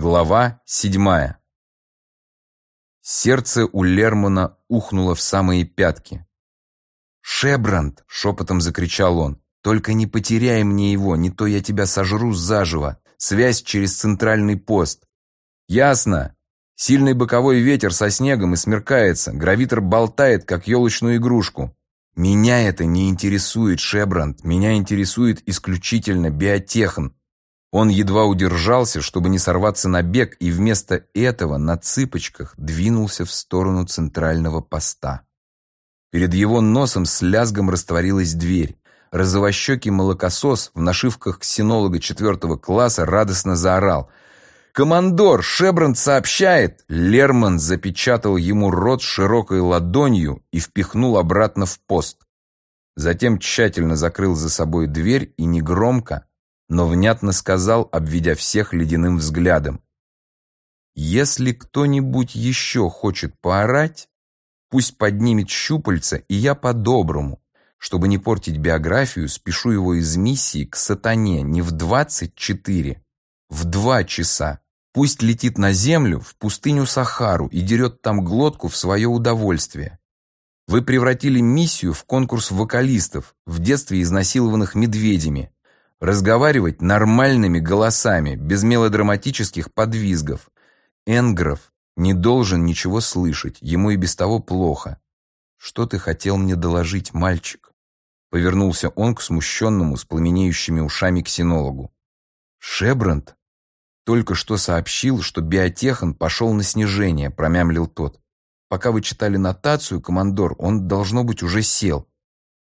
Глава седьмая. Сердце у Лермана ухнуло в самые пятки. «Шебранд!» — шепотом закричал он. «Только не потеряй мне его, не то я тебя сожру заживо. Связь через центральный пост». «Ясно. Сильный боковой ветер со снегом и смеркается. Гравитор болтает, как елочную игрушку. Меня это не интересует, Шебранд. Меня интересует исключительно биотехн. Он едва удержался, чтобы не сорваться на бег, и вместо этого на цыпочках двинулся в сторону центрального поста. Перед его носом с лязгом растворилась дверь. Розовощекий молокосос в нашивках ксенолога четвертого класса радостно заорал. «Командор, Шебранд сообщает!» Лерман запечатал ему рот широкой ладонью и впихнул обратно в пост. Затем тщательно закрыл за собой дверь и негромко, но внятно сказал, обведя всех ледяным взглядом. «Если кто-нибудь еще хочет поорать, пусть поднимет щупальца, и я по-доброму. Чтобы не портить биографию, спешу его из миссии к сатане не в двадцать четыре, в два часа. Пусть летит на землю, в пустыню Сахару и дерет там глотку в свое удовольствие. Вы превратили миссию в конкурс вокалистов, в детстве изнасилованных медведями, разговаривать нормальными голосами, без мелодраматических подвизгов. Энгров не должен ничего слышать, ему и без того плохо. Что ты хотел мне доложить, мальчик? Повернулся он к смущенному, с пламенеющими ушами ксенологу. Шебранд только что сообщил, что биотехан пошел на снижение, промямлил тот. Пока вы читали нотацию, командор, он, должно быть, уже сел.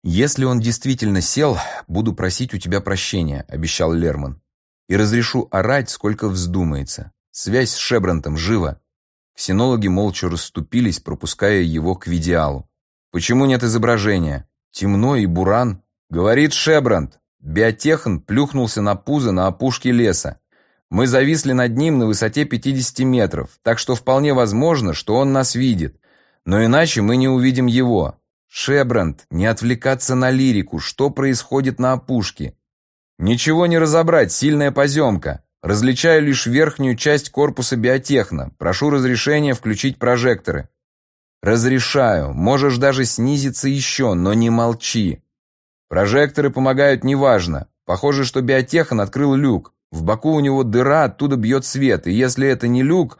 «Если он действительно сел, буду просить у тебя прощения», — обещал Лерман. «И разрешу орать, сколько вздумается. Связь с Шебрантом жива». Ксенологи молча расступились, пропуская его к видеалу. «Почему нет изображения? Темно и буран». Говорит Шебрант. Биотехан плюхнулся на пузо на опушке леса. Мы зависли над ним на высоте 50 метров, так что вполне возможно, что он нас видит. Но иначе мы не увидим его. Шебранд, не отвлекаться на лирику, что происходит на опушке. Ничего не разобрать, сильная поземка. Различаю лишь верхнюю часть корпуса биотехно. Прошу разрешения включить прожекторы. Разрешаю, можешь даже снизиться еще, но не молчи. Прожекторы помогают неважно. Похоже, что биотехан открыл люк. В боку у него дыра, оттуда бьет свет, и если это не люк,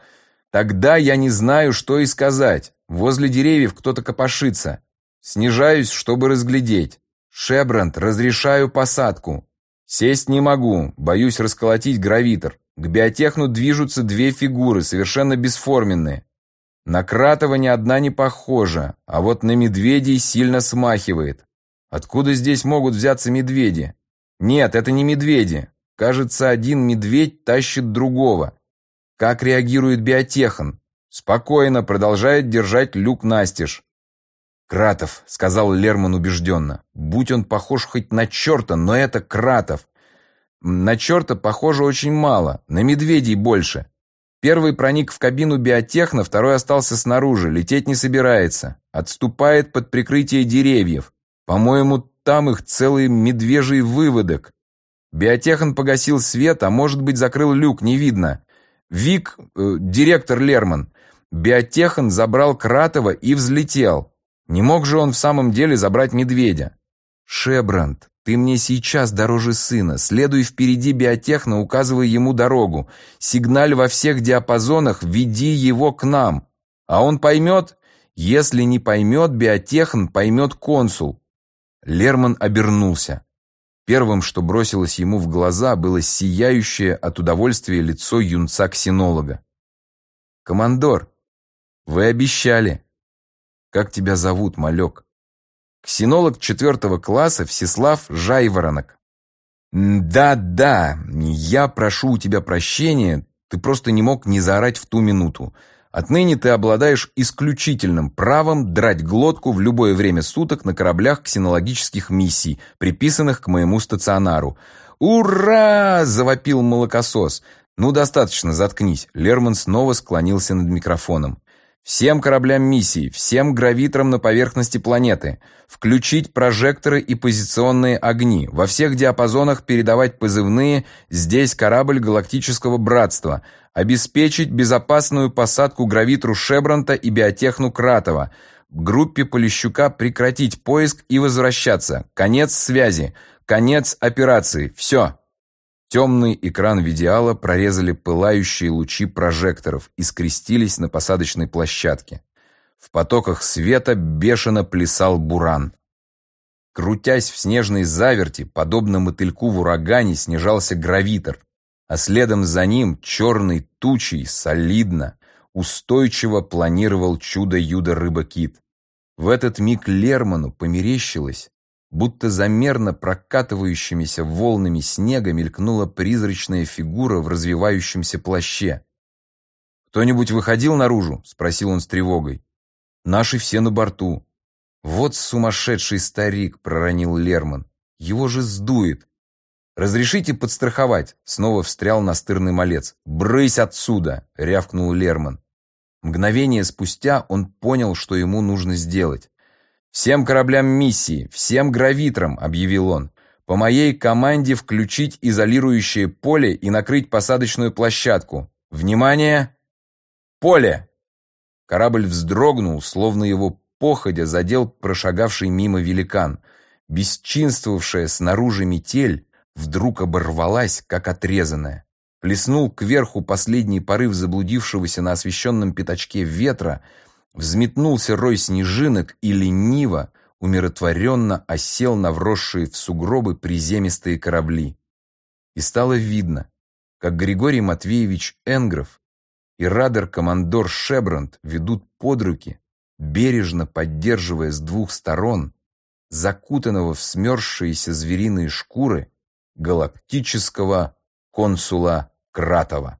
тогда я не знаю, что и сказать. Возле деревьев кто-то копошится. Снижаюсь, чтобы разглядеть. Шебранд, разрешаю посадку. Сесть не могу, боюсь расколотить гравитор. К биотехну движутся две фигуры, совершенно бесформенные. На Кратова ни одна не похожа, а вот на медведей сильно смахивает. Откуда здесь могут взяться медведи? Нет, это не медведи. Кажется, один медведь тащит другого. Как реагирует биотехан? Спокойно продолжает держать люк настежь. «Кратов», — сказал Лерман убежденно. «Будь он похож хоть на черта, но это Кратов. На черта похоже очень мало, на медведей больше. Первый проник в кабину биотехна, второй остался снаружи, лететь не собирается. Отступает под прикрытие деревьев. По-моему, там их целый медвежий выводок. Биотехан погасил свет, а может быть закрыл люк, не видно. Вик, э, директор Лерман, биотехан забрал Кратова и взлетел. Не мог же он в самом деле забрать медведя? Шебранд, ты мне сейчас дороже сына. Следуй впереди биотехна, указывай ему дорогу. Сигналь во всех диапазонах, веди его к нам. А он поймет? Если не поймет биотехн, поймет консул. Лерман обернулся. Первым, что бросилось ему в глаза, было сияющее от удовольствия лицо юнца-ксенолога. «Командор, вы обещали!» Как тебя зовут, малек? Ксенолог четвертого класса Всеслав Жайворонок. Да-да, я прошу у тебя прощения, ты просто не мог не заорать в ту минуту. Отныне ты обладаешь исключительным правом драть глотку в любое время суток на кораблях ксенологических миссий, приписанных к моему стационару. «Ура!» – завопил молокосос. «Ну, достаточно, заткнись». Лерман снова склонился над микрофоном. Всем кораблям миссии, всем гравиторам на поверхности планеты. Включить прожекторы и позиционные огни, во всех диапазонах передавать позывные. «Здесь корабль Галактического Братства», обеспечить безопасную посадку гравитру Шебранта и биотехну Кратова, группе Полищука прекратить поиск и возвращаться, конец связи, конец операции, все. Темный экран видеала прорезали пылающие лучи прожекторов и скрестились на посадочной площадке. В потоках света бешено плясал буран. Крутясь в снежной заверти, подобно мотыльку в урагане, снижался гравитор, а следом за ним черный тучей солидно, устойчиво планировал чудо-юдо-рыба-кит. В этот миг Лерману померещилось, Будто замерно прокатывающимися волнами снега мелькнула призрачная фигура в развивающемся плаще. «Кто-нибудь выходил наружу?» — спросил он с тревогой. «Наши все на борту». «Вот сумасшедший старик!» — проронил Лерман. «Его же сдует!» «Разрешите подстраховать?» — снова встрял настырный малец. «Брысь отсюда!» — рявкнул Лерман. Мгновение спустя он понял, что ему нужно сделать. «Всем кораблям миссии, всем гравитрам», — объявил он, «по моей команде включить изолирующее поле и накрыть посадочную площадку. Внимание! Поле!» Корабль вздрогнул, словно его походя задел прошагавший мимо великан. Бесчинствовавшая снаружи метель вдруг оборвалась, как отрезанная. Плеснул кверху последний порыв заблудившегося на освещенном пятачке ветра, Взметнулся рой снежинок и лениво, умиротворенно осел на вросшие в сугробы приземистые корабли. И стало видно, как Григорий Матвеевич Энгров и радер-командор Шебранд ведут под руки, бережно поддерживая с двух сторон, закутанного в смерзшиеся звериные шкуры, галактического консула Кратова.